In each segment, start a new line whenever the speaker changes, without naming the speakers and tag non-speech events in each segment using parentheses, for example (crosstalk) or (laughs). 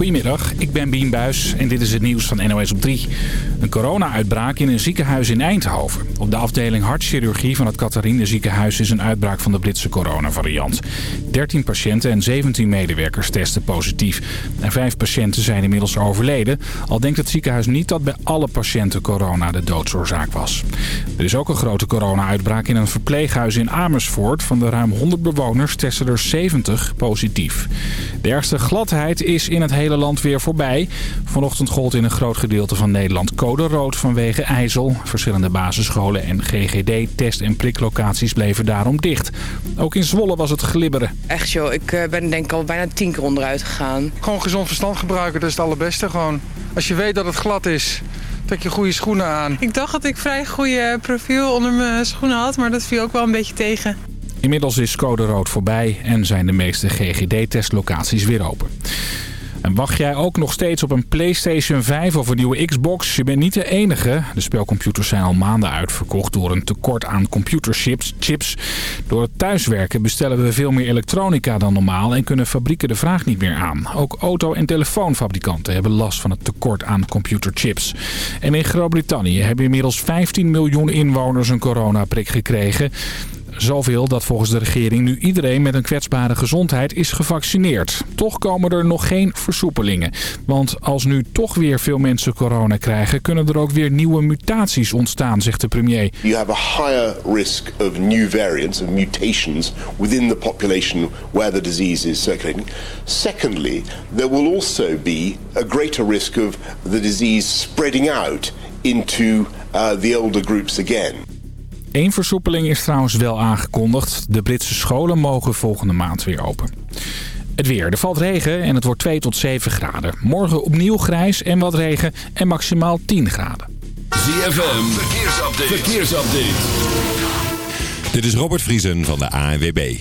Goedemiddag, ik ben Bien Buis en dit is het nieuws van NOS op 3. Een corona-uitbraak in een ziekenhuis in Eindhoven. Op de afdeling hartchirurgie van het Catharine ziekenhuis is een uitbraak van de Britse coronavariant. 13 patiënten en 17 medewerkers testen positief. En 5 patiënten zijn inmiddels overleden. Al denkt het ziekenhuis niet dat bij alle patiënten corona de doodsoorzaak was. Er is ook een grote corona-uitbraak in een verpleeghuis in Amersfoort. Van de ruim 100 bewoners testen er 70 positief. De ergste gladheid is in het hele land weer voorbij. Vanochtend gold in een groot gedeelte van Nederland code rood vanwege ijzel. Verschillende basisscholen en GGD-test- en priklocaties bleven daarom dicht. Ook in Zwolle was het glibberen.
Echt joh, ik eh, ben denk ik al bijna tien keer onderuit gegaan.
Gewoon gezond verstand gebruiken, dat is het allerbeste gewoon. Als je weet dat het glad is, trek je goede schoenen aan.
Ik dacht dat ik vrij goede profiel onder mijn schoenen had, maar dat viel ook wel een beetje tegen.
Inmiddels is code rood voorbij en zijn de meeste GGD-testlocaties weer open. En wacht jij ook nog steeds op een PlayStation 5 of een nieuwe Xbox? Je bent niet de enige. De spelcomputers zijn al maanden uitverkocht door een tekort aan computerchips. Chips. Door het thuiswerken bestellen we veel meer elektronica dan normaal... en kunnen fabrieken de vraag niet meer aan. Ook auto- en telefoonfabrikanten hebben last van het tekort aan computerchips. En in Groot-Brittannië hebben inmiddels 15 miljoen inwoners een coronaprik gekregen... Zoveel dat volgens de regering nu iedereen met een kwetsbare gezondheid is gevaccineerd. Toch komen er nog geen versoepelingen. Want als nu toch weer veel mensen corona krijgen... kunnen er ook weer nieuwe mutaties ontstaan, zegt de premier.
You have a higher risk of new variants, of mutations within the population where the disease is circulating. Secondly, there will also be a greater risk of the disease spreading out into uh, the older groups again.
Eén versoepeling is trouwens wel aangekondigd. De Britse scholen mogen volgende maand weer open. Het weer. Er valt regen en het wordt 2 tot 7 graden. Morgen opnieuw grijs en wat regen en maximaal 10 graden.
ZFM, verkeersupdate. verkeersupdate.
Dit is Robert Vriesen van de ANWB.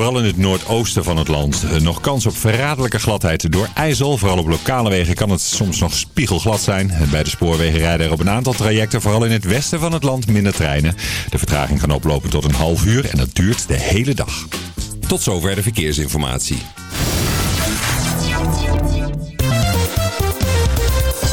Vooral in het noordoosten van het land. Eh, Nog kans op verraderlijke gladheid door ijzel. Vooral op lokale wegen kan het soms nog spiegelglad zijn. Bij de spoorwegen rijden er op een aantal trajecten, vooral in het westen van het land, minder treinen. De vertraging kan oplopen tot een half uur en dat duurt de hele dag.
Tot zover de verkeersinformatie.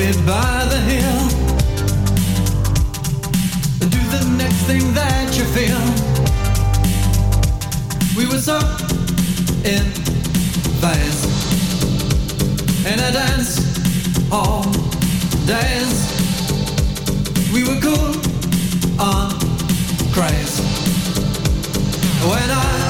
Baby by the and do the next thing that you feel. We were so in phase in a dance hall days. We were cool on craze. When I,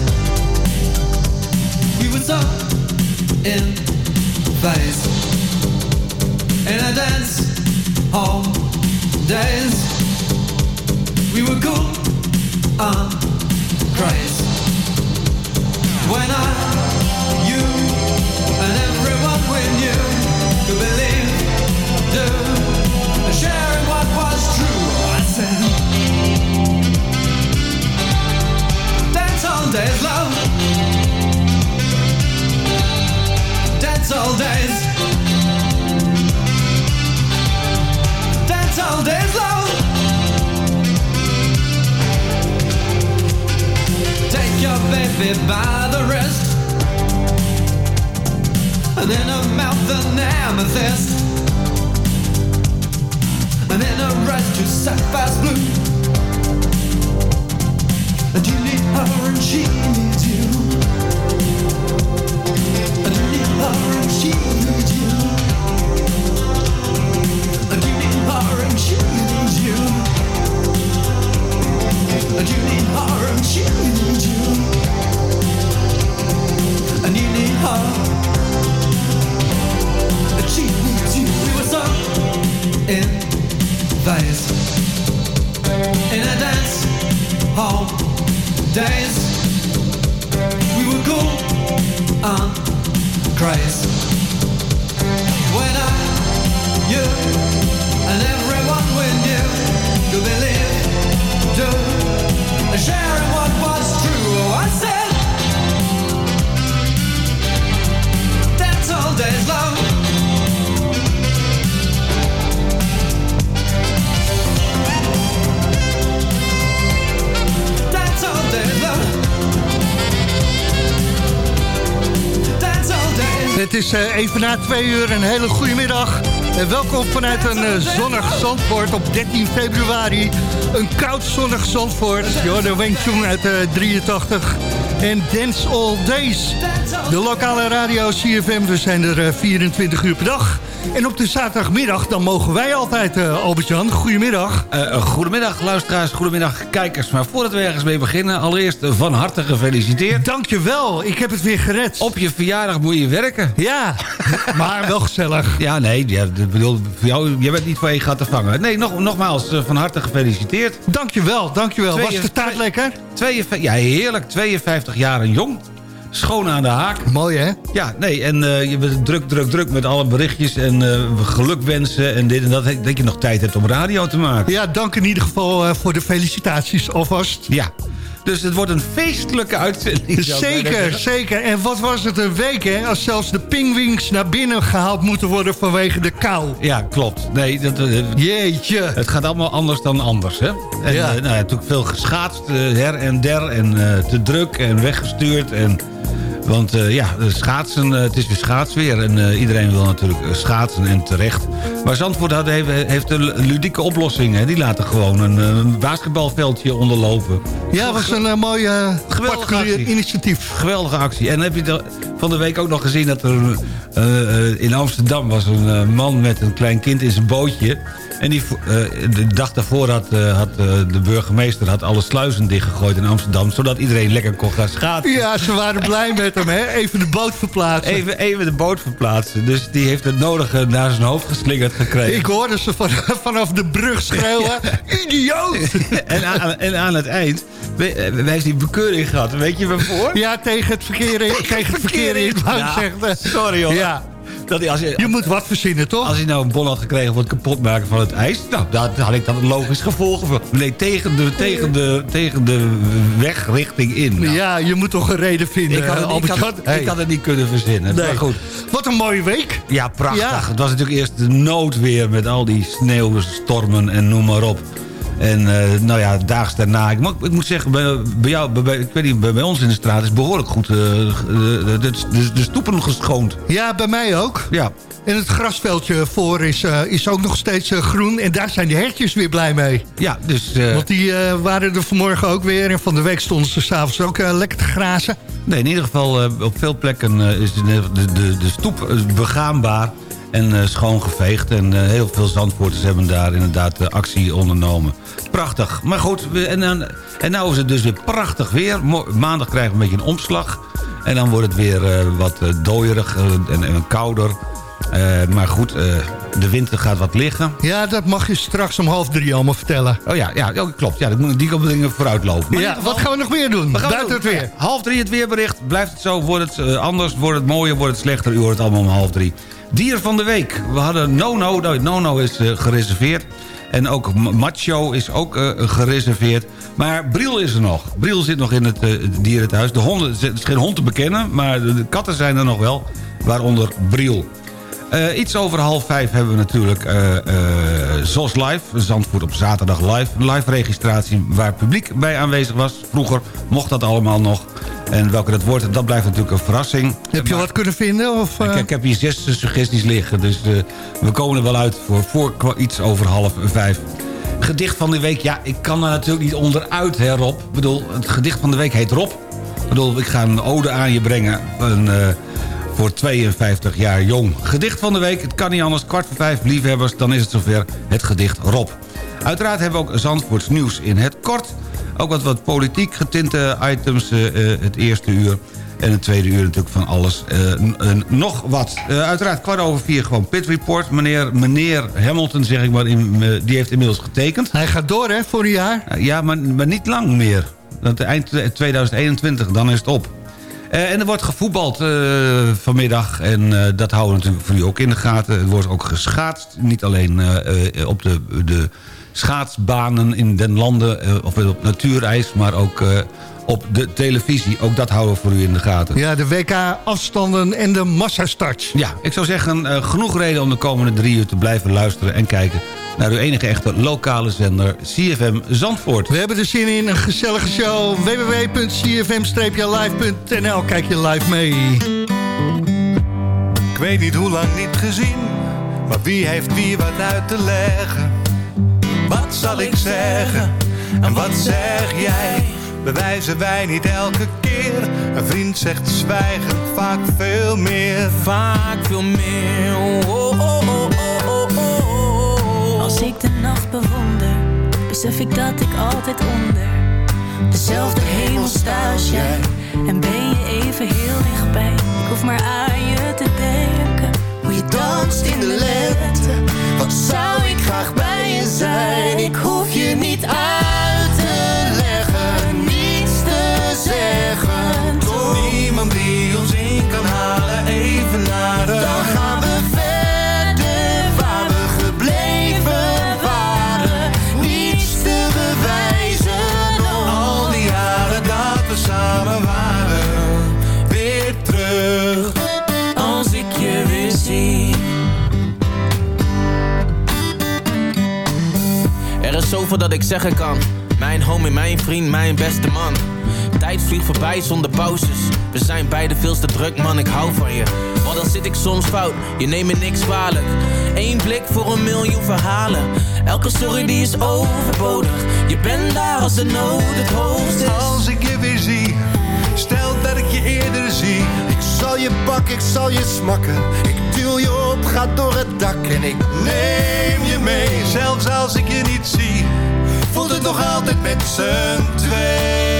So in phase in a dance hall days. We were cool and crazy when I, you, and everyone we knew could believe, do, sharing what was true.
Een hele goede middag. En welkom vanuit een eh, zonnig Zandvoort op 13 februari. Een koud zonnig Zandvoort. Jo, de Wing Chun uit eh, 83. En Dance All Days. De lokale radio CFM, we zijn er eh, 24 uur per dag. En op de zaterdagmiddag, dan mogen wij altijd, eh, Albert-Jan. Goedemiddag.
Eh, goedemiddag luisteraars, goedemiddag kijkers. Maar voordat we ergens mee beginnen, allereerst van harte gefeliciteerd.
Dankjewel, ik heb het weer gered.
Op je verjaardag moet je werken.
Ja, (laughs) maar wel gezellig.
Ja, nee, ja, bedoel, voor jou, je bent niet van je gaat te vangen. Nee, nog, nogmaals, van harte gefeliciteerd.
Dankjewel, dankjewel. Was de taart lekker?
52, ja, heerlijk. 52 jaar en jong. Schoon aan de haak.
Mooi, hè?
Ja, nee, en eh, je bent druk, druk, druk met alle berichtjes en eh gelukwensen en dit en dat. Dat je nog tijd hebt om radio te maken.
Ja, dank in ieder geval eh, voor de felicitaties alvast.
Ja, dus het wordt een feestelijke uitzending.
Zeker, zeker. En wat was het een week, hè? Als zelfs de pingwings naar binnen gehaald moeten worden vanwege de kou.
Ja, klopt. Nee, dat, eh,
Jeetje.
het gaat allemaal anders dan anders, hè? En,
Ja.
eh, nou, ja, natuurlijk veel geschaatst, eh, her en der, en te druk en weggestuurd. En, want eh, ja, de schaatsen, eh, het is weer schaatsweer. En eh, iedereen wil natuurlijk eh, schaatsen en terecht. Maar Zandvoort had, heeft, heeft een ludieke oplossing. Hè? Die laten gewoon een, eh, een basketbalveldje onderlopen.
Ja, was een mooi particulier initiatief.
Geweldige actie. En heb je de- van de week ook nog gezien dat er eh, eh, in Amsterdam was een eh, man met een klein kind in zijn bootje. En die, eh, de dag daarvoor had, eh, had eh, de burgemeester had alle sluizen dichtgegooid in Amsterdam. Zodat iedereen lekker kon gaan schaatsen.
Ja, ze waren blij met hem, hè? Even de boot verplaatsen.
Even, even de boot verplaatsen. Dus die heeft het nodige naar zijn hoofd geslingerd gekregen.
Ik hoorde ze van, (laughs) vanaf de brug schreeuwen. (laughs) Idioot! (laughs)
en, aan, en aan het eind wij heeft die bekeuring gehad. Weet je waarvoor?
Ja, tegen het verkeer in. Tegen het verkeer in.
Sorry hoor.
Ja,
Dat, als, je,
je moet wat verzinnen, toch?
als hij nou een bon had gekregen voor het kapotmaken van het ijs... nou, daar had ik dan een logisch gevolg voor. Nee, tegen de, tegen de, tegen de wegrichting in. Nou,
Ja, je moet toch een reden vinden,
ik, had het, ik, had,
Hey.
ik had het niet kunnen verzinnen.
Nee.
Maar goed.
Wat een mooie week.
Ja, prachtig.
Ja.
Het was natuurlijk eerst de noodweer met al die sneeuwstormen en noem maar op. En eh, nou ja, daags daarna... Ik moet, ik moet zeggen, bij, bij jou, bij, ik weet niet, bij, bij ons in de straat is behoorlijk goed eh, de, de, de, de stoepen geschoond.
Ja, bij mij ook.
Ja,
En het grasveldje voor is, eh, is ook nog steeds eh, groen. En daar zijn de hertjes weer blij mee.
Ja, dus... eh,
Want die eh, waren er vanmorgen ook weer. En van de week stonden ze s'avonds ook eh, lekker te grazen.
Nee, in ieder geval eh, op veel plekken eh, is de, de, de, stoep eh, begaanbaar en eh, schoongeveegd. En eh, heel veel Zandvoorters hebben daar inderdaad eh, actie ondernomen. Prachtig. Maar goed, we, en, dan, en nou is het dus weer prachtig weer. Maandag krijgen we een beetje een omslag. En dan wordt het weer wat dooierig en, en kouder. Maar goed, de winter gaat wat liggen.
Ja, dat mag je straks om half drie allemaal vertellen.
Oh ja, ja klopt. Ja, ik moet die dingen vooruitlopen. Maar in
Ja,
geval-
wat gaan we nog meer doen?
Wat gaan we
Buiten
doen?
het weer.
Half drie het weerbericht. Blijft het zo? Wordt het anders? Wordt het mooier? Wordt het slechter? U hoort het allemaal om half drie. Dier van de week. We hadden Nono. Nou, Nono is eh, gereserveerd. En ook Macho is ook eh, gereserveerd. Maar Briel is er nog. Briel zit nog in het, eh, het dierenthuis. De honden, het is geen hond te bekennen, maar de katten zijn er nog wel. Waaronder Briel. Eh, iets over half vijf hebben we natuurlijk eh, ZOS Live. Zandvoort op zaterdag live. Een live registratie waar publiek bij aanwezig was. Vroeger mocht dat allemaal nog. En welke dat wordt, dat blijft natuurlijk een verrassing.
Heb je wat kunnen vinden? Of?
Ik, ik heb hier zes suggesties liggen. Dus we komen er wel uit voor, voor iets over half vijf. Gedicht van de week, ja, ik kan er natuurlijk niet onderuit, hè Rob. Ik bedoel, het gedicht van de week heet Rob. Ik bedoel, ik ga een ode aan je brengen. Een, voor 52 jaar jong. Gedicht van de week, het kan niet anders. Kwart voor vijf, liefhebbers, dan is het zover. Het gedicht Rob. Uiteraard hebben we ook Zandvoorts nieuws in het kort. Ook wat, wat politiek getinte items eh, eh, het eerste uur. En het tweede uur natuurlijk van alles. eh, nog wat. Uiteraard kwart over vier gewoon Pit Report. Meneer, meneer Hamilton, zeg ik maar, in, die heeft inmiddels getekend.
Hij gaat door, hè, voor een jaar?
Ja, maar, maar niet lang meer. Dat eind 2021, dan is het op. Eh, en er wordt gevoetbald eh, vanmiddag. En eh, dat houden we natuurlijk voor u ook in de gaten. Er wordt ook geschaatst. Niet alleen op de, de schaatsbanen in den landen... of op natuurijs, maar ook op de televisie. Ook dat houden we voor u in de gaten.
Ja, de WK-afstanden en de massastarts.
Ja, ik zou zeggen, eh, genoeg reden om de komende drie uur te blijven luisteren... en kijken naar uw enige echte lokale zender CFM Zandvoort.
We hebben er zin in, een gezellige show. www.cfm-live.nl Kijk je live mee.
Ik weet niet hoe lang niet gezien, maar wie heeft wie wat uit te leggen? Wat zal ik zeggen en wat zeg jij? Bewijzen wij niet elke keer? Een vriend zegt zwijgend vaak veel meer.
Vaak veel meer. Oh, oh, oh, oh, oh, oh.
Als ik de nacht bewonder, besef ik dat ik altijd onder dezelfde hemel sta als jij. En ben je even heel dichtbij. Ik hoef maar aan je te denken. Hoe je danst in de lente. Wat zou ik graag bij je zijn? Ik hoef je niet uit
kan halen, even naar de...
Dan gaan we verder waar we gebleven waren. Niets te bewijzen.
Al die jaren dat we samen waren, weer terug.
Als ik je weer zie. Er is zoveel dat ik zeggen kan. Mijn homie, mijn vriend, mijn beste man. Tijd vliegt voorbij zonder pauzes. We zijn beide veel te druk, man, ik hou van je. Maar dan zit ik soms fout, je neemt me niks kwalijk. Eén blik voor een miljoen verhalen. Elke sorry die is overbodig. Je bent daar als de nood het hoogst is.
Als ik je weer zie, stel dat ik je eerder zie. Ik zal je pakken, ik zal je smakken. Ik duw je op, ga door het dak en ik neem je mee. Zelfs als ik je niet zie, voelt het nog altijd met z'n twee.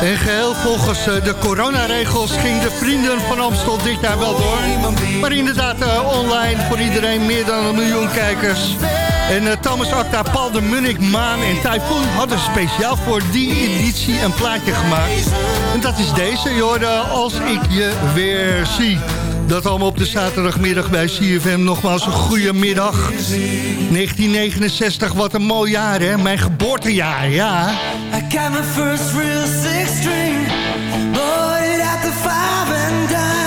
En geheel volgens eh, de coronaregels ging de Vrienden van Amstel dit jaar wel door. Maar inderdaad uh, online voor iedereen meer dan een miljoen kijkers. En uh, Thomas Acta, Paul de Munnik, Maan en Typhoon hadden speciaal voor die editie een plaatje gemaakt. En dat is deze, joh, als ik je weer zie. Dat allemaal op de zaterdagmiddag bij CFM. Nogmaals een goede middag. 1969, wat een mooi jaar, hè? Mijn geboortejaar, ja. I got my first real six string. Bought at the five and.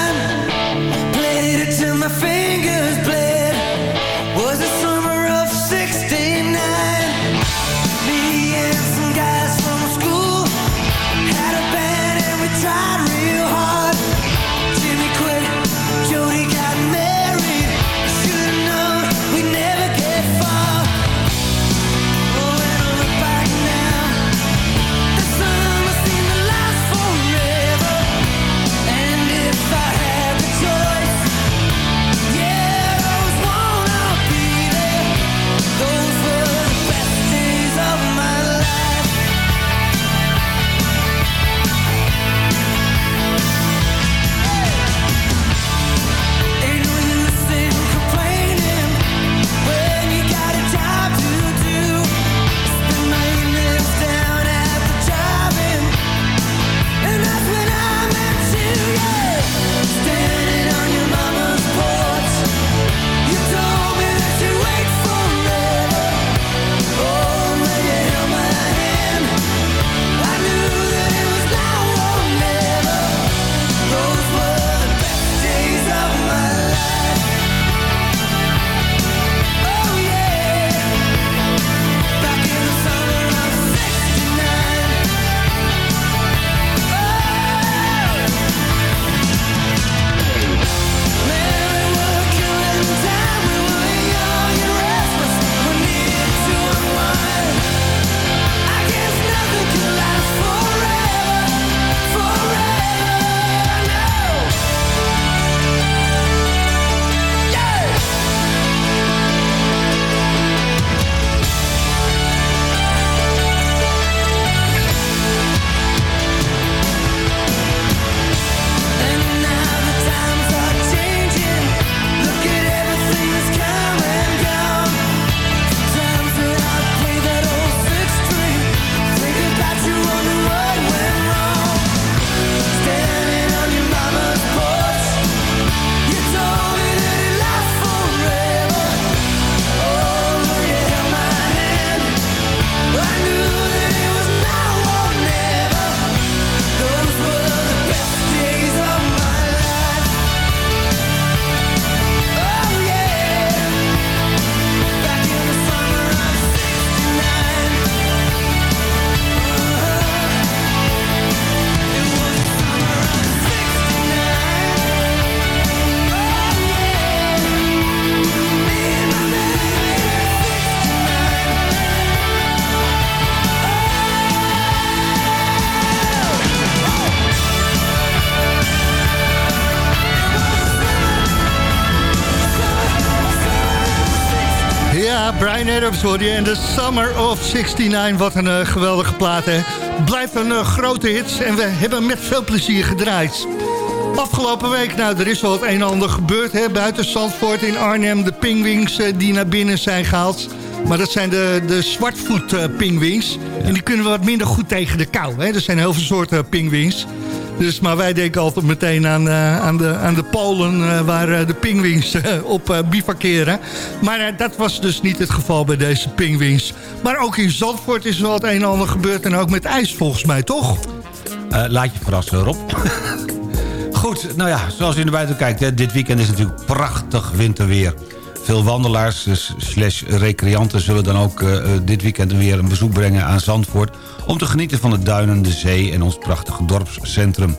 Adams hoor je en The Summer of 69. Wat een eh, geweldige plaat, hè. Blijft een eh, grote hit en we hebben met veel plezier gedraaid. Afgelopen week, nou, er is wel het een en ander gebeurd, hè. Buiten Zandvoort in Arnhem, de pingwings eh, die naar binnen zijn gehaald. Maar dat zijn de, de zwartvoet pingwings. En die kunnen wat minder goed tegen de kou, hè. Er zijn heel veel soorten pingwings. Dus, maar wij denken altijd meteen aan, eh, aan, de, aan de Polen eh, waar eh, de pingwings eh, op bivakeren. Maar dat was dus niet het geval bij deze pingwings. Maar ook in Zandvoort is wel het een en ander gebeurd. En ook met ijs volgens mij, toch?
Laat je verrassen, Rob. (laughs) Goed, nou ja, zoals u naar buiten kijkt... Hè, dit weekend is natuurlijk prachtig winterweer. Veel wandelaars dus slash recreanten zullen dan ook eh, eh, dit weekend weer een bezoek brengen aan Zandvoort... om te genieten van de duinen, de zee en ons prachtige dorpscentrum.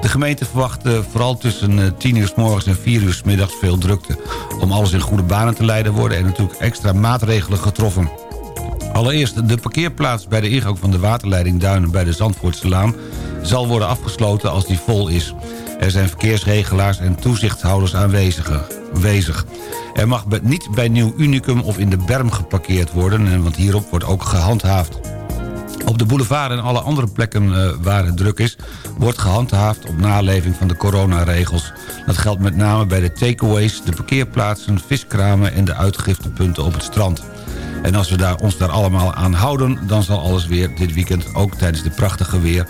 De gemeente verwacht eh, vooral tussen eh, 10 uur s morgens en 4 uur s middags veel drukte. Om alles in goede banen te leiden worden er natuurlijk extra maatregelen getroffen. Allereerst de parkeerplaats bij de ingang van de waterleiding Duinen bij de Zandvoortse Laan zal worden afgesloten als die vol is. Er zijn verkeersregelaars en toezichthouders aanwezig. Er mag niet bij Nieuw Unicum of in de berm geparkeerd worden... en want hierop wordt ook gehandhaafd. Op de boulevard en alle andere plekken uh, waar het druk is... wordt gehandhaafd op naleving van de coronaregels. Dat geldt met name bij de takeaways, de parkeerplaatsen, viskramen... en de uitgiftepunten op het strand. En als we daar, ons daar allemaal aan houden... dan zal alles weer dit weekend, ook tijdens de prachtige weer...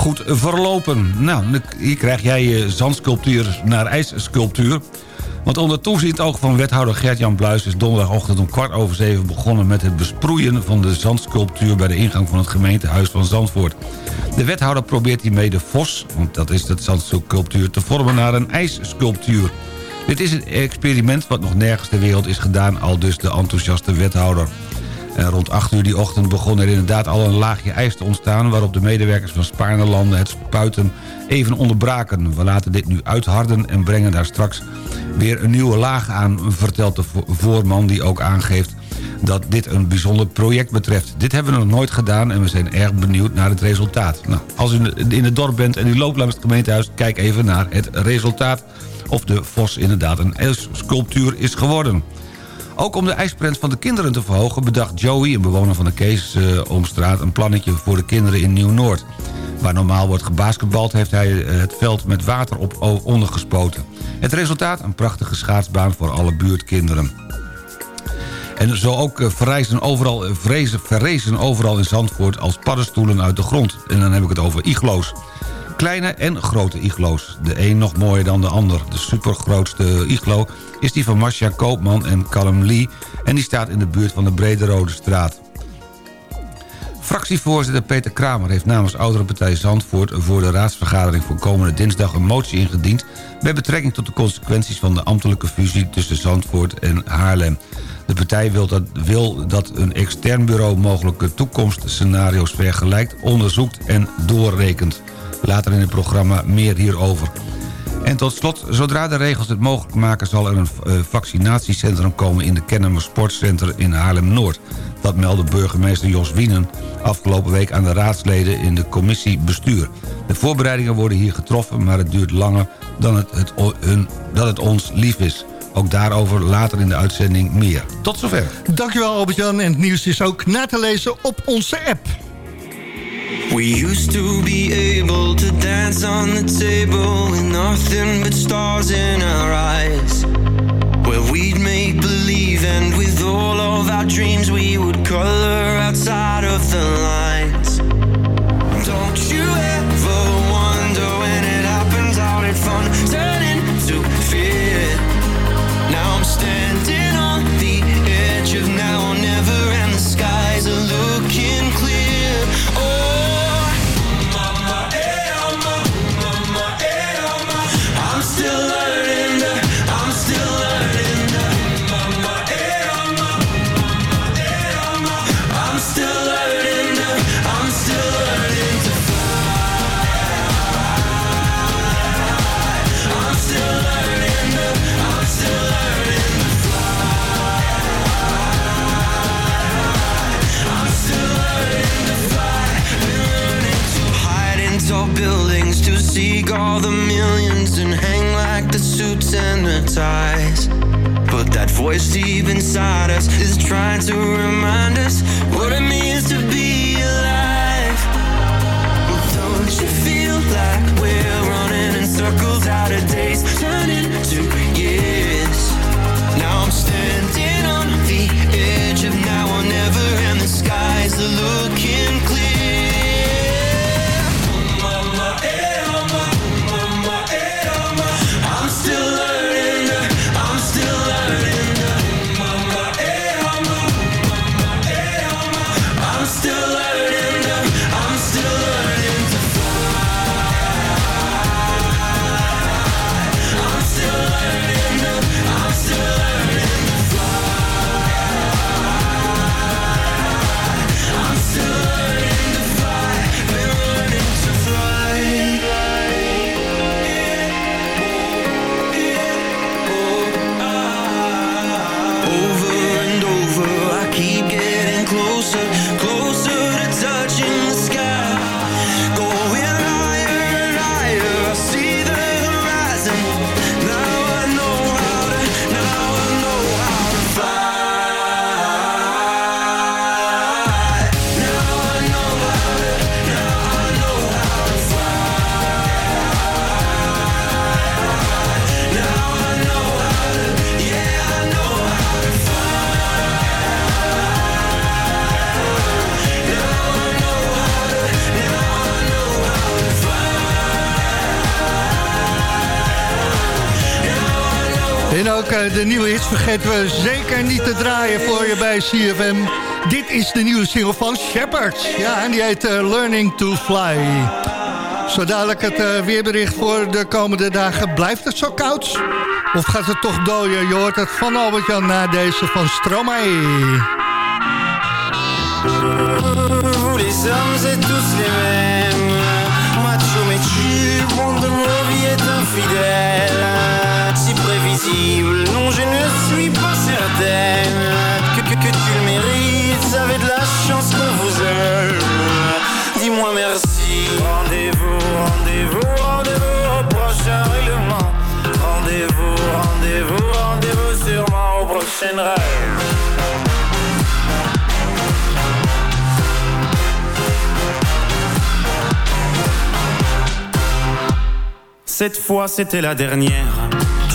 goed verlopen. Nou, hier krijg jij je zandsculptuur naar ijssculptuur... Want onder toezicht oog van wethouder Gert-Jan Bluis... is donderdagochtend om kwart over zeven begonnen... met het besproeien van de zandsculptuur... bij de ingang van het gemeentehuis van Zandvoort. De wethouder probeert hiermee de vos, want dat is de zandsculptuur... te vormen naar een ijssculptuur. Dit is een experiment wat nog nergens ter wereld is gedaan... al dus de enthousiaste wethouder. Rond 8 uur die ochtend begon er inderdaad al een laagje ijs te ontstaan... waarop de medewerkers van Spaarnerlanden het spuiten even onderbraken. We laten dit nu uitharden en brengen daar straks weer een nieuwe laag aan... vertelt de voorman die ook aangeeft dat dit een bijzonder project betreft. Dit hebben we nog nooit gedaan en we zijn erg benieuwd naar het resultaat. Nou, als u in het dorp bent en u loopt langs het gemeentehuis... kijk even naar het resultaat of de Vos inderdaad een sculptuur is geworden. Ook om de ijsprent van de kinderen te verhogen... bedacht Joey, een bewoner van de Keesomstraat... een plannetje voor de kinderen in Nieuw-Noord. Waar normaal wordt gebasketbald... heeft hij eh, het veld met water op ondergespoten. Het resultaat? Een prachtige schaatsbaan voor alle buurtkinderen. En zo ook eh, verrijzen overal, eh, verrezen overal in Zandvoort als paddenstoelen uit de grond. En dan heb ik het over iglo's. Kleine en grote iglo's. De een nog mooier dan de ander. De supergrootste iglo is die van Marcia Koopman en Callum Lee... en die staat in de buurt van de Brede Rode Straat. Fractievoorzitter Peter Kramer heeft namens Oudere Partij Zandvoort... voor de raadsvergadering voor komende dinsdag een motie ingediend... met betrekking tot de consequenties van de ambtelijke fusie tussen Zandvoort en Haarlem. De partij wil dat, wil dat een extern bureau mogelijke toekomstscenario's vergelijkt... onderzoekt en doorrekent. Later in het programma meer hierover. En tot slot, zodra de regels het mogelijk maken... zal er een uh, vaccinatiecentrum komen in de Kennemer Sportcenter in Haarlem-Noord. Dat meldde burgemeester Jos Wienen afgelopen week aan de raadsleden in de commissie bestuur. De voorbereidingen worden hier getroffen, maar het duurt langer dan het, het, hun, dat het ons lief is. Ook daarover later in de uitzending meer. Tot zover.
Dankjewel Albert-Jan. En het nieuws is ook na te lezen op onze app.
We used to be able to dance on the table with nothing but stars in our eyes. Where we'd make believe and with all of our dreams we would color outside of the lines. Ties. But that voice deep inside us is trying to remind us what it means to
de nieuwe hits vergeten we zeker niet te draaien voor je bij CFM. Dit is de nieuwe single van Shepard. Ja, en die heet eh, Learning to Fly. Zo dadelijk het eh, weerbericht voor de komende dagen. Blijft het zo koud? Of gaat het toch dooien? Je hoort het van Albert-Jan na deze van Stromae.
les suis pas certaine Que, que, que tu le mérites, vous avez de la chance qu'on vous aime Dis-moi merci. Rendez-vous, rendez-vous, rendez-vous au prochain règlement. Rendez-vous, rendez-vous, rendez-vous sûrement au prochain rêve. Cette fois c'était la dernière.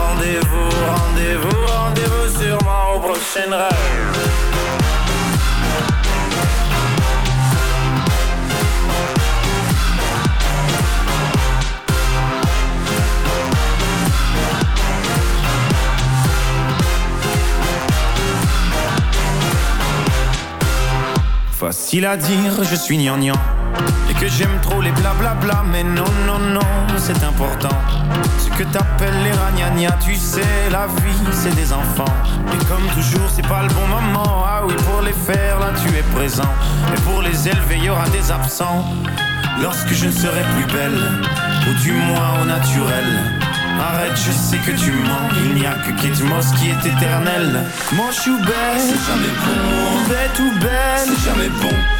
Rendez-vous, rendez-vous, rendez-vous sûrement au prochain rêve. Facile à dire, je suis gnangnan Et que j'aime trop les blablabla Mais non, non, non, c'est important. Ce que t'appelles les ragnagnas Tu sais, la vie, c'est des enfants. Et comme toujours, c'est pas le bon moment. Ah oui, pour les faire, là, tu es présent. Et pour les élever, y aura des absents. Lorsque je ne serai plus belle Ou du moins au naturel. Arrête, je sais que tu mens. Il n'y a que Kate Moss qui est éternel. Moche ou belle, c'est jamais bon. Bête ou belle, c'est jamais bon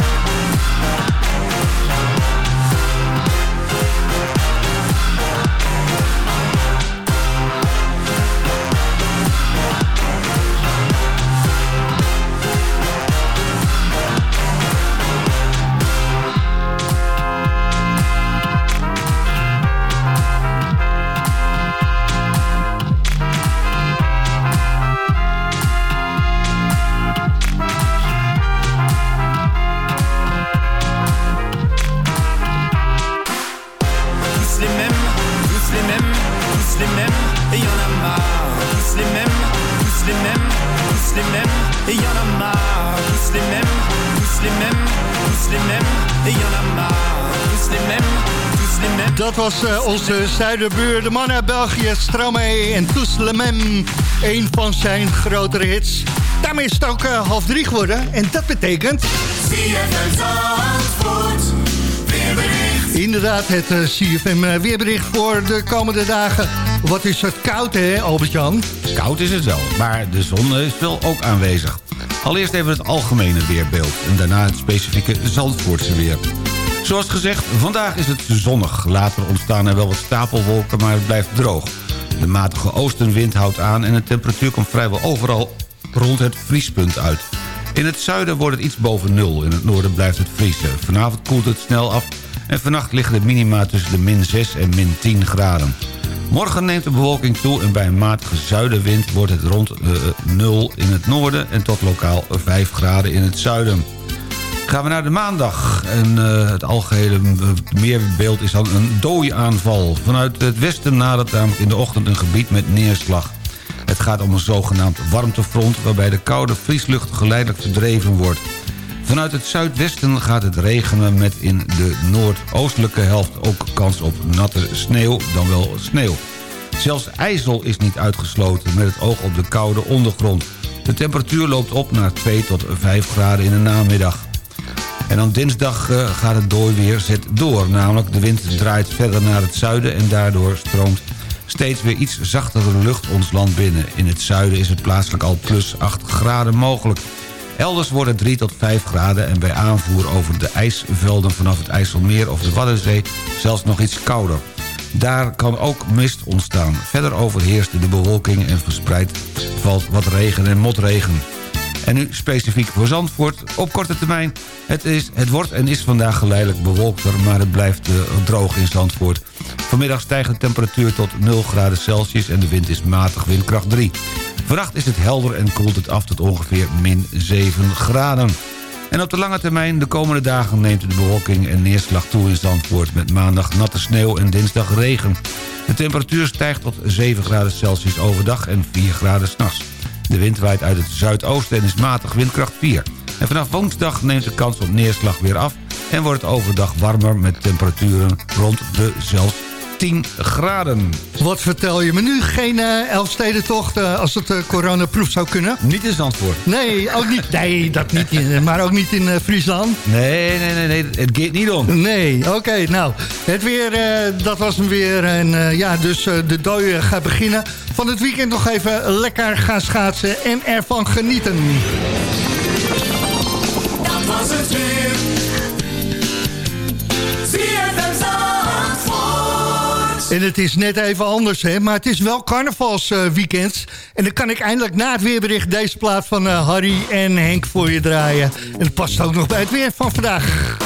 onze zuiderbuur, de man uit België, Stromae en Tous le Mem. Een van zijn grotere hits. Daarmee is het ook eh, half drie geworden. En dat betekent... Inderdaad, het eh, CFM eh, weerbericht voor de komende dagen. Wat is het koud, hè, Albert-Jan?
Koud is het wel, maar de zon is wel ook aanwezig. Allereerst even het algemene weerbeeld en daarna het specifieke Zandvoortse weer. Zoals gezegd, vandaag is het zonnig. Later ontstaan er wel wat stapelwolken, maar het blijft droog. De matige oostenwind houdt aan en de temperatuur komt vrijwel overal rond het vriespunt uit. In het zuiden wordt het iets boven nul, in het noorden blijft het vriezen. Vanavond koelt het snel af en vannacht liggen de minima tussen de min 6 en min 10 graden. Morgen neemt de bewolking toe en bij een matige zuidenwind wordt het rond uh, 0 in het noorden... en tot lokaal 5 graden in het zuiden. Gaan we naar de maandag. En uh, het algehele meerbeeld is dan een dooiaanval. Vanuit het westen nadert namelijk in de ochtend een gebied met neerslag. Het gaat om een zogenaamd warmtefront... waarbij de koude vrieslucht geleidelijk verdreven wordt. Vanuit het zuidwesten gaat het regenen met in de noordoostelijke helft ook kans op natte sneeuw, dan wel sneeuw. Zelfs IJssel is niet uitgesloten met het oog op de koude ondergrond. De temperatuur loopt op naar 2 tot 5 graden in de namiddag. En dan dinsdag uh, gaat het dooi weer zet door. Namelijk de wind draait verder naar het zuiden en daardoor stroomt Steeds weer iets zachtere lucht ons land binnen. In het zuiden is het plaatselijk al plus 8 graden mogelijk. Elders wordt het 3 tot 5 graden en bij aanvoer over de ijsvelden vanaf het IJsselmeer of de Waddenzee zelfs nog iets kouder. Daar kan ook mist ontstaan. Verder overheerst de bewolking en verspreid valt wat regen en motregen. En nu specifiek voor Zandvoort. Op korte termijn, het, is, het wordt en is vandaag geleidelijk bewolkter... maar het blijft uh, droog in Zandvoort. Vanmiddag stijgt de temperatuur tot 0 graden Celsius... en de wind is matig windkracht 3. Vannacht is het helder en koelt het af tot ongeveer min 7 graden. En op de lange termijn, de komende dagen neemt de bewolking en neerslag toe in Zandvoort... met maandag natte sneeuw en dinsdag regen. De temperatuur stijgt tot 7 graden Celsius overdag en 4 graden s'nachts. De wind waait uit het zuidoosten en is matig windkracht 4. En vanaf woensdag neemt de kans op neerslag weer af... en wordt het overdag warmer met temperaturen rond de zelfs 10 graden.
Wat vertel je me nu? Geen uh, Elfstedentocht uh, als het uh, coronaproof zou kunnen?
Niet in Zandvoort.
Nee, ook niet, nee dat niet in, maar ook niet in Friesland?
Nee, nee, nee, nee, het gaat niet om.
Nee, oké, okay, nou, het weer, dat was hem weer. En ja, dus de dooi gaat beginnen. Van het weekend nog even lekker gaan schaatsen en ervan genieten.
Dat was het weer.
En het is net even anders, hè? maar het is wel carnavalsweekend. En dan kan ik eindelijk na het weerbericht deze plaat van uh, Harry en Henk voor je draaien. En het past ook nog bij het weer van vandaag.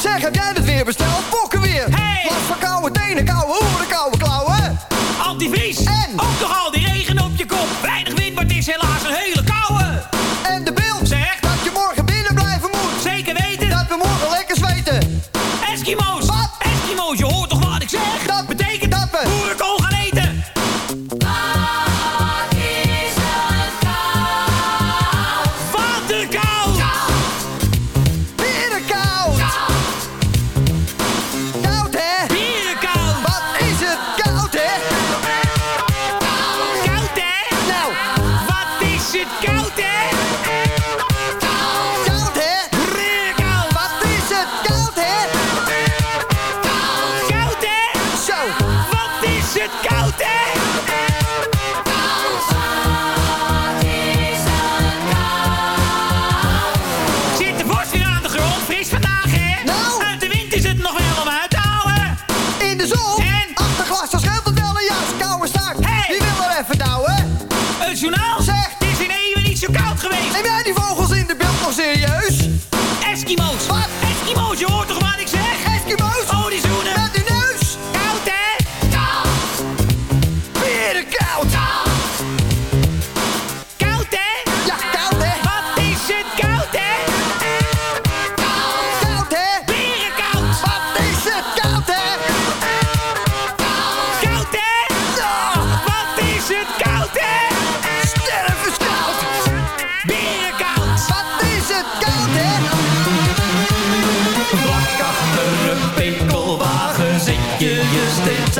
Zeg, heb jij het weer besteld?
Je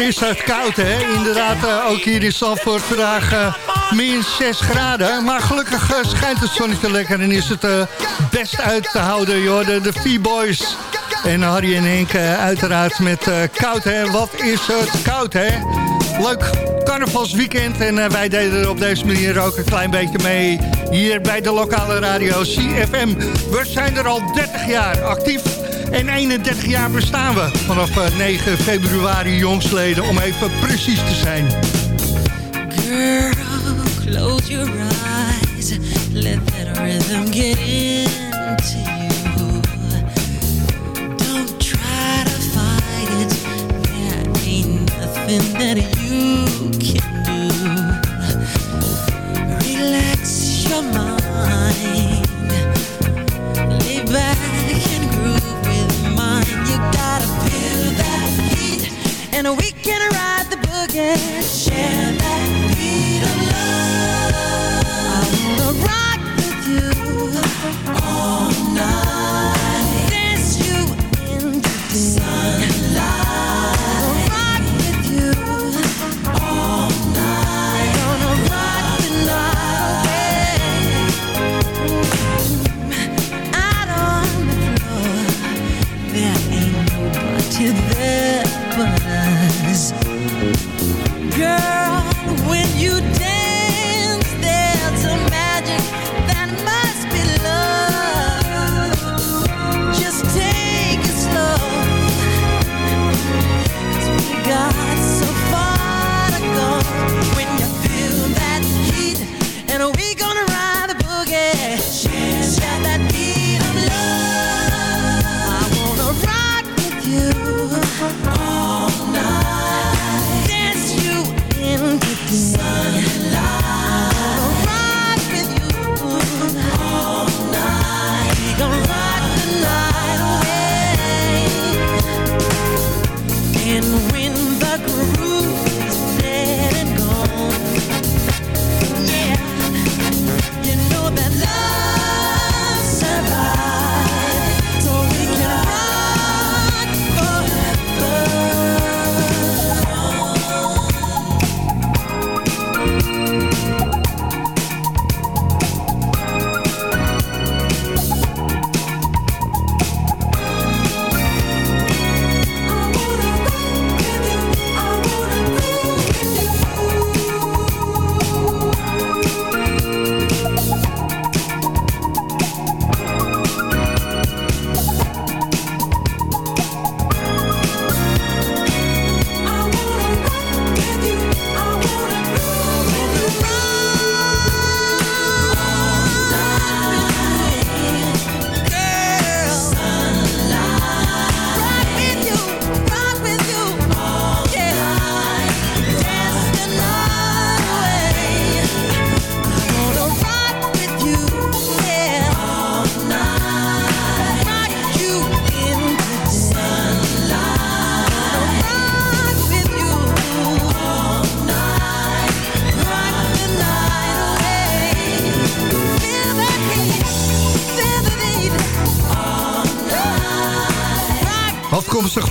is
het koud,
hè?
Inderdaad, eh, ook hier in Zandvoort vandaag eh, min 6 graden. Maar gelukkig eh, schijnt het zonnetje lekker en is het best uit te houden, joh. De, de V-Boys en Harry en Henk uiteraard met koud, hè? Wat is het koud, hè? Leuk carnavalsweekend en wij deden er op deze manier ook een klein beetje mee... hier bij de lokale radio CFM. We zijn er al 30 jaar actief... En 31 jaar bestaan we vanaf eh, 9 februari jongsleden, om even precies te zijn.
Girl, close your eyes. Let that rhythm get into you. Don't try to fight it. There ain't nothing
that you can and we can ride the boogie. Share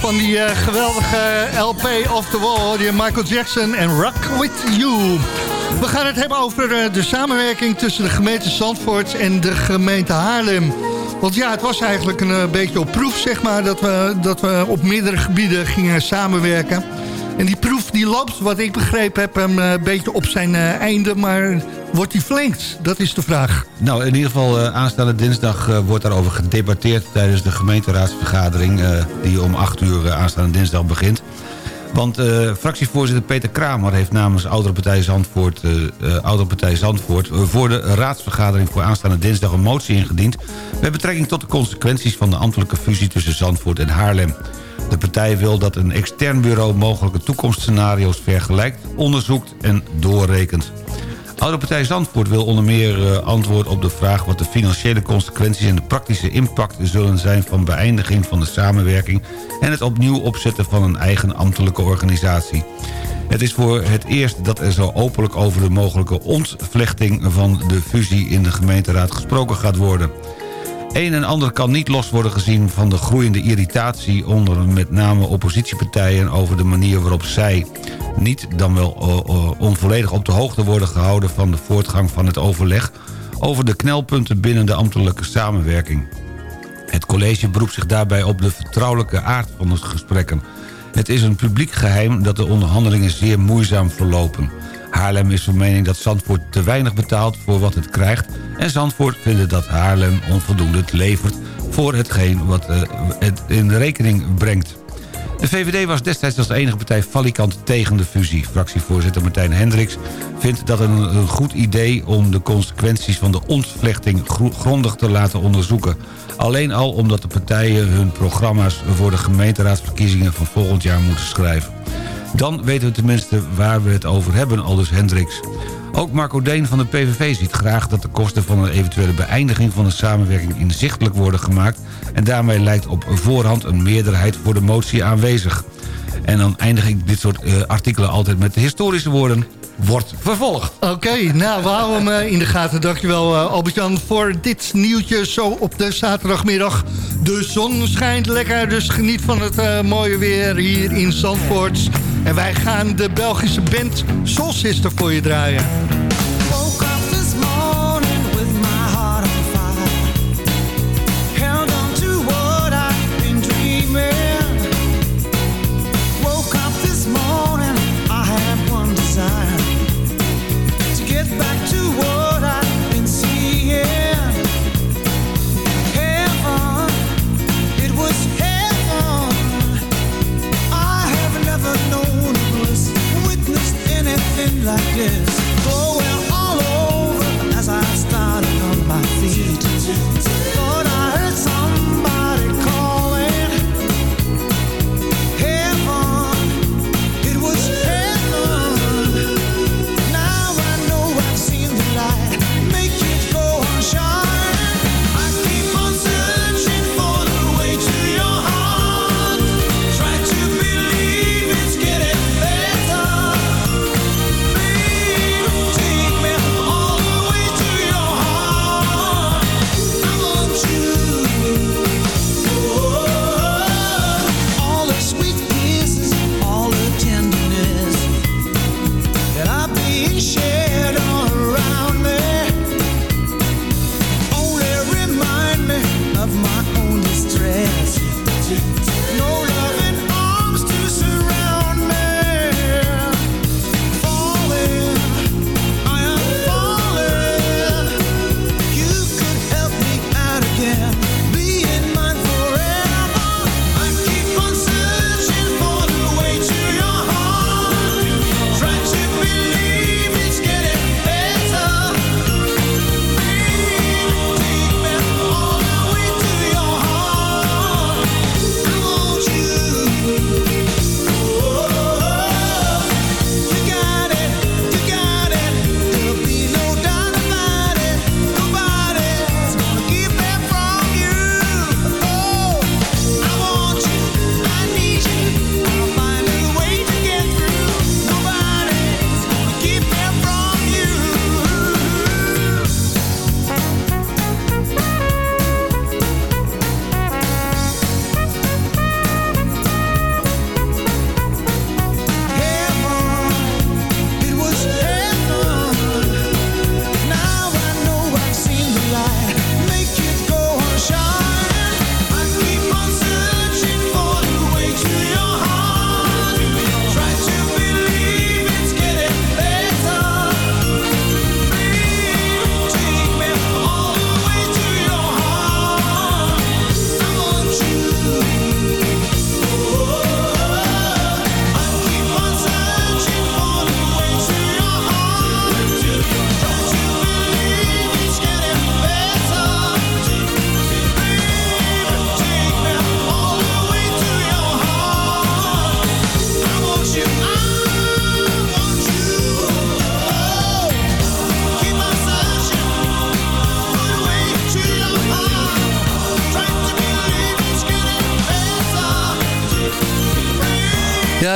van die eh, geweldige LP Off the Wall, die Michael Jackson en Rock With You. We gaan het hebben over eh, de samenwerking tussen de gemeente Zandvoort en de gemeente Haarlem. Want ja, het was eigenlijk een eh, beetje op proef, zeg maar, dat we, dat we op meerdere gebieden gingen samenwerken. En die proef die loopt, wat ik begrepen heb, een beetje op zijn einde. Maar wordt die verlengd? Dat is de vraag.
Nou, in ieder geval eh, aanstaande dinsdag eh, wordt daarover gedebatteerd... tijdens de gemeenteraadsvergadering eh, die om 8 uur aanstaande dinsdag begint. Want fractievoorzitter Peter Kramer heeft namens Oudere Partij Zandvoort, eh, Oudere Partij Zandvoort voor de raadsvergadering voor aanstaande dinsdag een motie ingediend... met betrekking tot de consequenties van de ambtelijke fusie tussen Zandvoort en Haarlem. De partij wil dat een extern bureau mogelijke toekomstscenario's vergelijkt, onderzoekt en doorrekent. Partij Zandvoort wil onder meer eh, antwoord op de vraag... wat de financiële consequenties en de praktische impact zullen zijn... van beëindiging van de samenwerking... en het opnieuw opzetten van een eigen ambtelijke organisatie. Het is voor het eerst dat er zo openlijk over de mogelijke ontvlechting... van de fusie in de gemeenteraad gesproken gaat worden. Een en ander kan niet los worden gezien van de groeiende irritatie... onder met name oppositiepartijen over de manier waarop zij... niet dan wel eh, eh, onvolledig op de hoogte worden gehouden... van de voortgang van het overleg... over de knelpunten binnen de ambtelijke samenwerking. Het college beroept zich daarbij op de vertrouwelijke aard van de gesprekken. Het is een publiek geheim dat de onderhandelingen zeer moeizaam verlopen. Haarlem is van mening dat Zandvoort te weinig betaalt voor wat het krijgt... en Zandvoort vindt dat Haarlem onvoldoende levert voor hetgeen wat eh, het in rekening brengt. De VVD was destijds als enige partij falikant tegen de fusie. Fractievoorzitter Martijn Hendricks vindt dat een, een goed idee... om de consequenties van de ontvlechting gro- grondig te laten onderzoeken. Alleen al omdat de partijen hun programma's voor de gemeenteraadsverkiezingen van volgend jaar moeten schrijven. Dan weten we tenminste waar we het over hebben, aldus Hendricks. Ook Marco Deen van de PVV ziet graag dat de kosten van een eventuele beëindiging van de samenwerking inzichtelijk worden gemaakt en daarmee lijkt op voorhand een meerderheid voor de motie aanwezig. En dan eindig ik dit soort uh, artikelen altijd met de historische woorden wordt vervolgd.
Oké, nou, houden hem uh, in de gaten. Dankjewel uh, Albert-Jan voor dit nieuwtje zo op de zaterdagmiddag. De zon schijnt lekker, dus geniet van het uh, mooie weer hier in Zandvoort. En wij gaan de Belgische band Soul Sister voor je draaien.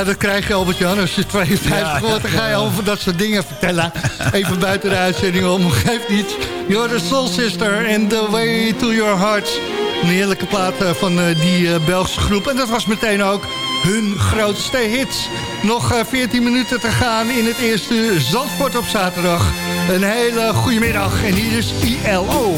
Ja, dat krijg je Albert-Jan. Als je 52 wordt, dan ga je over dat soort dingen vertellen. Even buiten de uitzending om, geeft niet. You're the Soul Sister and the way to your heart. Een heerlijke plaat eh, van eh, die eh, Belgische groep. En dat was meteen ook hun grootste hit. Nog eh, 14 minuten te gaan in het eerste Zandvoort op zaterdag. Een hele goede middag. En hier is ILO.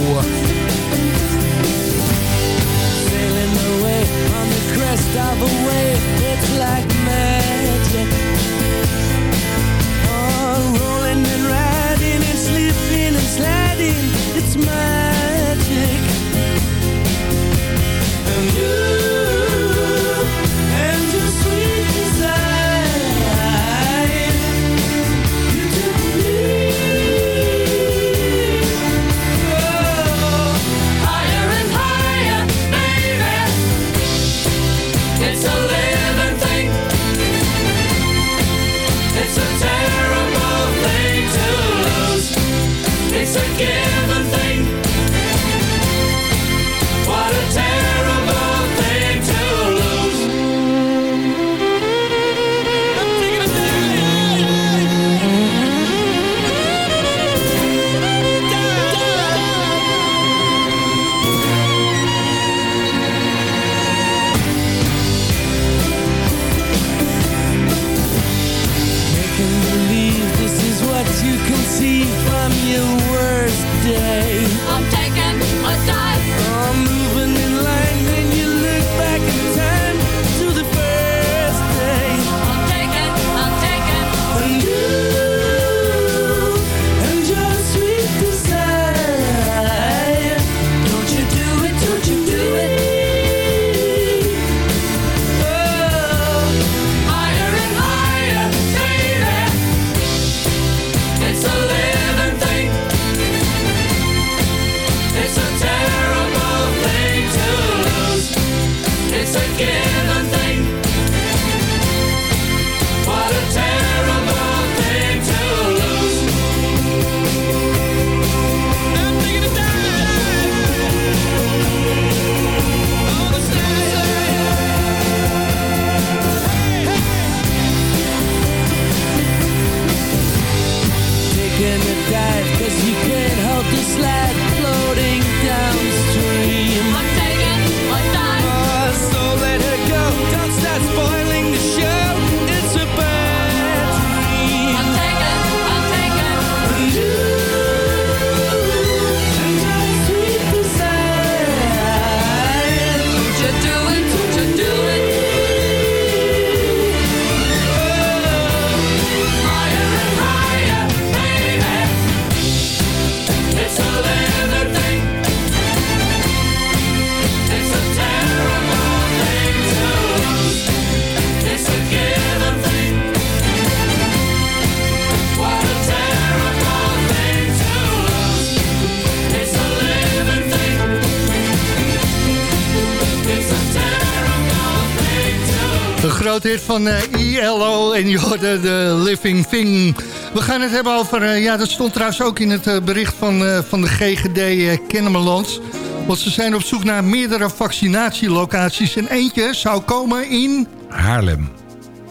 Van eh, ELO en je hoorde de Living Thing. We gaan het hebben over, eh, ja dat stond trouwens ook in het eh, bericht van, van de GGD Kennemerland. Want ze zijn op zoek naar meerdere vaccinatielocaties. En eentje zou komen in...
Haarlem.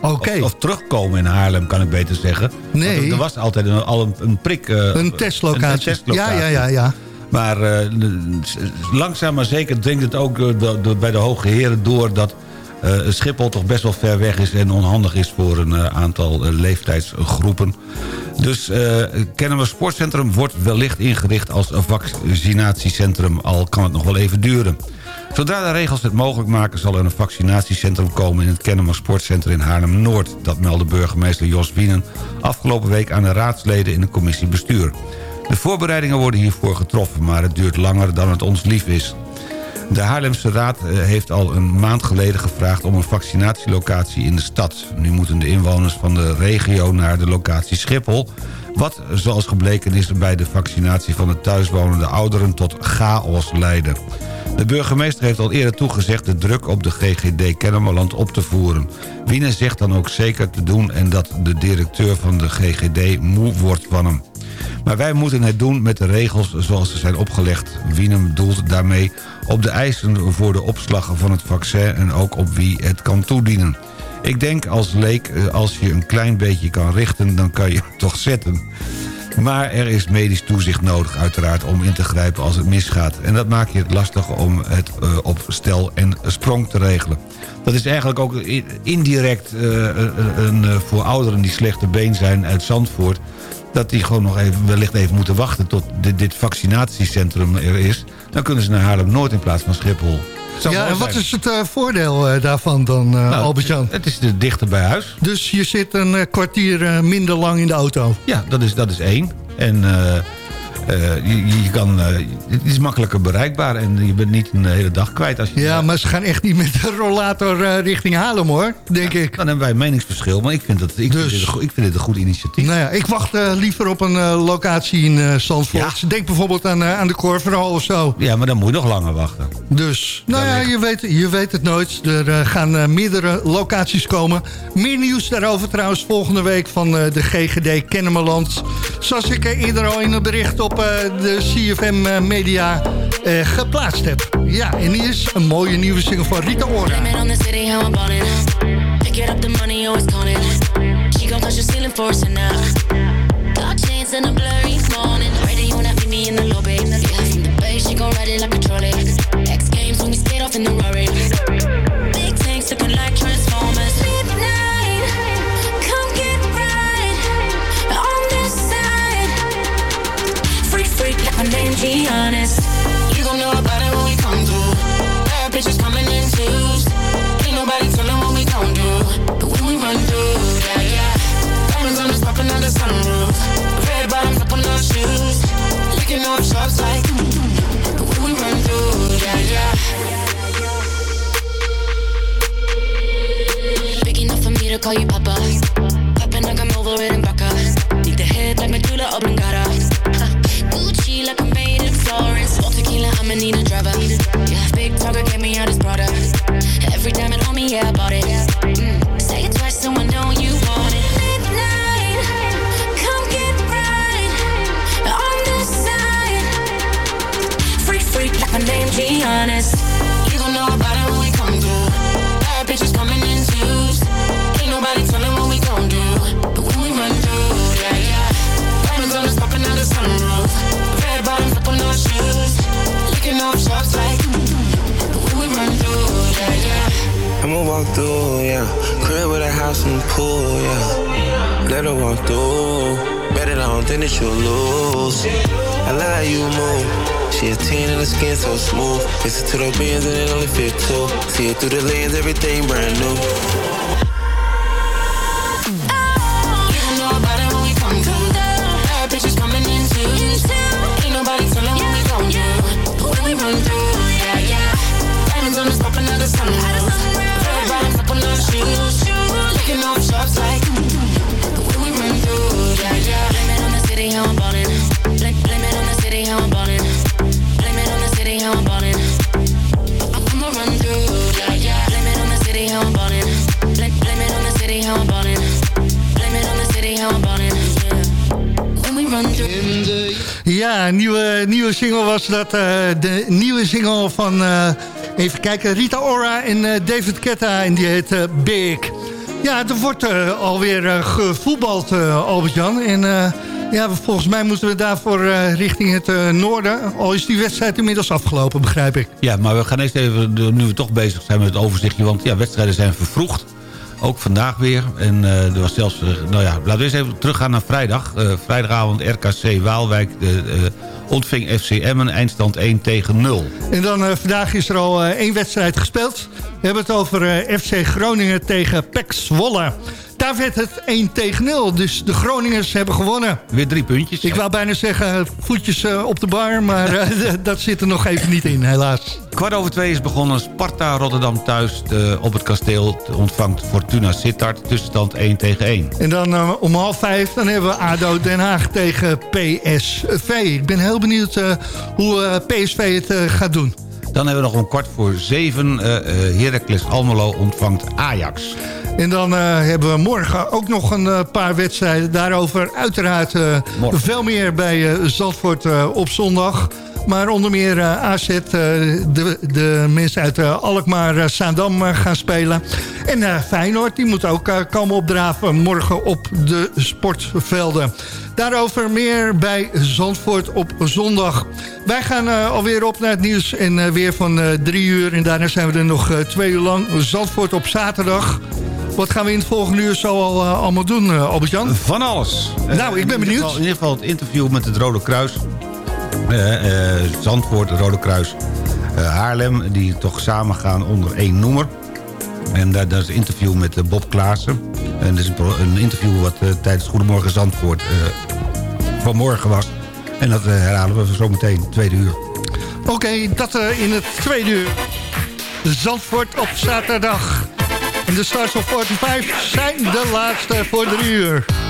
Oké.
Of, of terugkomen in Haarlem, kan ik beter zeggen.
Nee.
Want er, was altijd een, al een, een prik...
Een testlocatie.
Een, een testlocatie.
Ja, ja, ja, ja.
Maar langzaam maar zeker dringt het ook bij de hoge heren door... dat Schiphol toch best wel ver weg is en onhandig is voor een eh, aantal eh, leeftijdsgroepen. Dus eh Kennemer Sportcentrum wordt wellicht ingericht als vaccinatiecentrum... al kan het nog wel even duren. Zodra de regels het mogelijk maken... zal er een vaccinatiecentrum komen in het Kennemer Sportcentrum in Haarlem-Noord. Dat meldde burgemeester Jos Wienen afgelopen week aan de raadsleden in de commissie bestuur. De voorbereidingen worden hiervoor getroffen, maar het duurt langer dan het ons lief is. De Haarlemse Raad eh, heeft al een maand geleden gevraagd om een vaccinatielocatie in de stad. Nu moeten de inwoners van de regio naar de locatie Schiphol... wat, zoals gebleken is, bij de vaccinatie van de thuiswonende ouderen tot chaos leidde. De burgemeester heeft al eerder toegezegd de druk op de GGD Kennemerland op te voeren. Wiene zegt dan ook zeker te doen en dat de directeur van de GGD moe wordt van hem. Maar wij moeten het doen met de regels zoals ze zijn opgelegd. Wienem doelt daarmee op de eisen voor de opslag van het vaccin... en ook op wie het kan toedienen. Ik denk als leek, eh, als je een klein beetje kan richten... dan kan je hem (laughs) toch zetten. Maar er is medisch toezicht nodig uiteraard om in te grijpen als het misgaat. En dat maakt je het lastig om het eh, op stel en sprong te regelen. Dat is eigenlijk ook indirect eh, een, voor ouderen die slechte been zijn uit Zandvoort... dat die gewoon nog even, wellicht even moeten wachten tot dit, dit vaccinatiecentrum er is. Dan kunnen ze naar Haarlem-Noord in plaats van Schiphol.
Ja, en wat is het eh, voordeel eh, daarvan dan, eh
Nou,
Albert-Jan?
Het is de- dichter bij huis.
Dus je zit een kwartier minder lang in de auto.
Ja, dat is, dat is één. En eh, je, je kan, eh, het is makkelijker bereikbaar en je bent niet een hele dag kwijt. Als je,
Ja, maar ze gaan echt niet met de rollator eh, richting Haarlem, hoor. Denk ik.
Dan hebben wij een meningsverschil, maar ik vind, dat, ik, vind, dit, een, go- ik vind dit een goed initiatief.
Nou ja, ik wacht liever op een locatie in Zandvoort. Denk bijvoorbeeld aan, aan de Korverhal of zo.
Ja, maar dan moet je nog langer wachten.
Dus, nou ja, je weet, je weet het nooit. Er gaan meerdere locaties komen. Meer nieuws daarover trouwens volgende week van de GGD Kennemerland. Zoals ik eerder al in een bericht op eh, de CFM eh, Media eh, geplaatst heb. Ja, en hier is een mooie nieuwe single van Rita Ora.
Ja, nieuwe, nieuwe single was dat. eh, de nieuwe single van, eh, even kijken, Rita Ora en eh, David Ketta. En die heet Big. Ja, er wordt alweer gevoetbald, Albert-Jan. En ja, volgens mij moeten we daarvoor richting het noorden. Al is die wedstrijd inmiddels afgelopen, begrijp ik.
Ja, maar we gaan eerst even, nu we toch bezig zijn met het overzichtje... want ja, wedstrijden zijn vervroegd. Ook vandaag weer. En eh, er was zelfs, eh, nou ja, laten we eens even teruggaan naar vrijdag. Eh, vrijdagavond RKC Waalwijk de, ontving FC Emmen, eindstand 1 tegen 0.
En dan vandaag is er al één wedstrijd gespeeld. We hebben het over FC Groningen tegen PEC Zwolle. Daar werd het 1 tegen 0. Dus de Groningers hebben gewonnen.
Weer drie puntjes.
Ik wou bijna zeggen voetjes eh, op de bar. Maar eh, (laughs) dat zit er nog even niet in, helaas.
Kwart over twee is begonnen Sparta Rotterdam thuis eh, op het kasteel. Ontvangt Fortuna Sittard, tussenstand 1 tegen 1.
En dan eh, om half vijf dan hebben we ADO Den Haag tegen PSV. Ik ben heel benieuwd eh, hoe eh, PSV het eh, gaat doen.
Dan hebben we nog om kwart voor zeven eh eh, Heracles Almelo ontvangt Ajax.
En dan eh, hebben we morgen ook nog een paar wedstrijden. Daarover uiteraard veel meer bij Zandvoort op zondag. Maar onder meer AZ, de, de mensen uit Alkmaar, Zaandam gaan spelen. En Feyenoord, die moet ook komen opdraven morgen op de sportvelden. Daarover meer bij Zandvoort op zondag. Wij gaan eh, alweer op naar het nieuws en eh, weer van eh, drie uur. En daarna zijn we er nog twee uur lang. Zandvoort op zaterdag. Wat gaan we in het volgende uur zo al allemaal doen, Albert-Jan?
Van alles.
Nou, ik ben
In ieder
benieuwd.
geval- In ieder geval het interview met het Rode Kruis. Zandvoort, het Rode Kruis, Haarlem. Die toch samen gaan onder één noemer. En daar is een interview met Bob Klaassen. En dat is een, interview wat eh, tijdens Goedemorgen Zandvoort eh, vanmorgen was. En dat eh, herhalen we zo meteen, tweede uur.
Oké, dat in het tweede uur. Zandvoort op zaterdag. En de Stars of 45 zijn de laatste voor drie uur.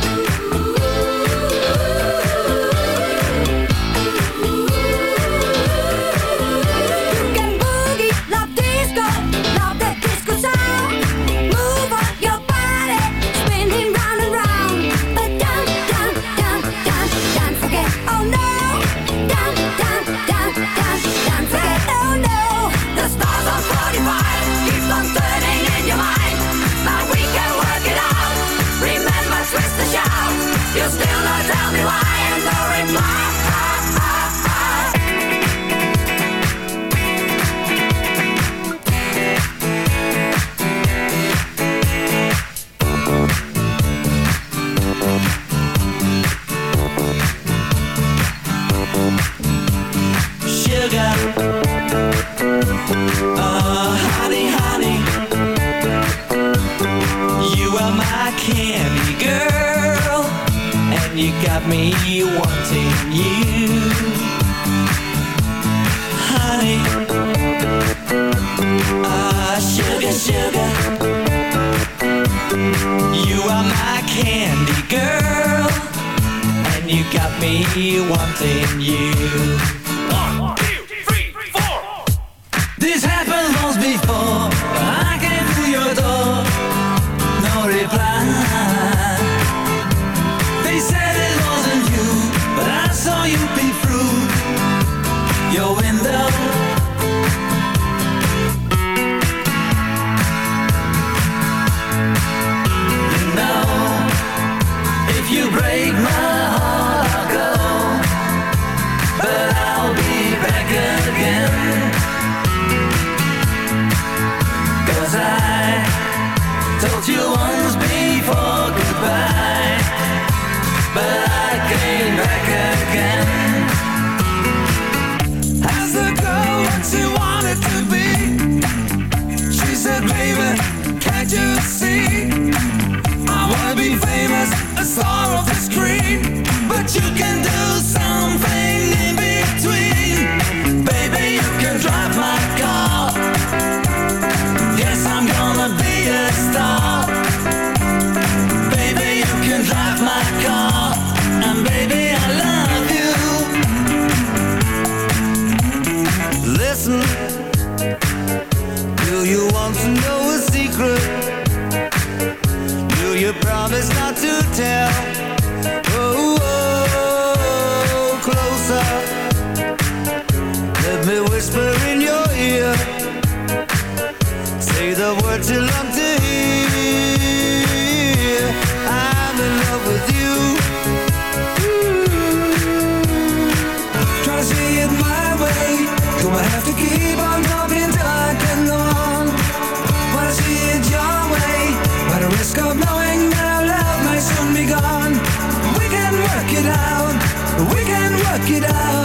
Got me wanting you, honey. Ah, sugar, sugar, you are my candy girl, and you got me wanting you. See it my way. Gonna have to keep on talking till I go on. Wanna see it your way. By the risk of knowing that our love may soon be gone. We can work it out. We can work it out.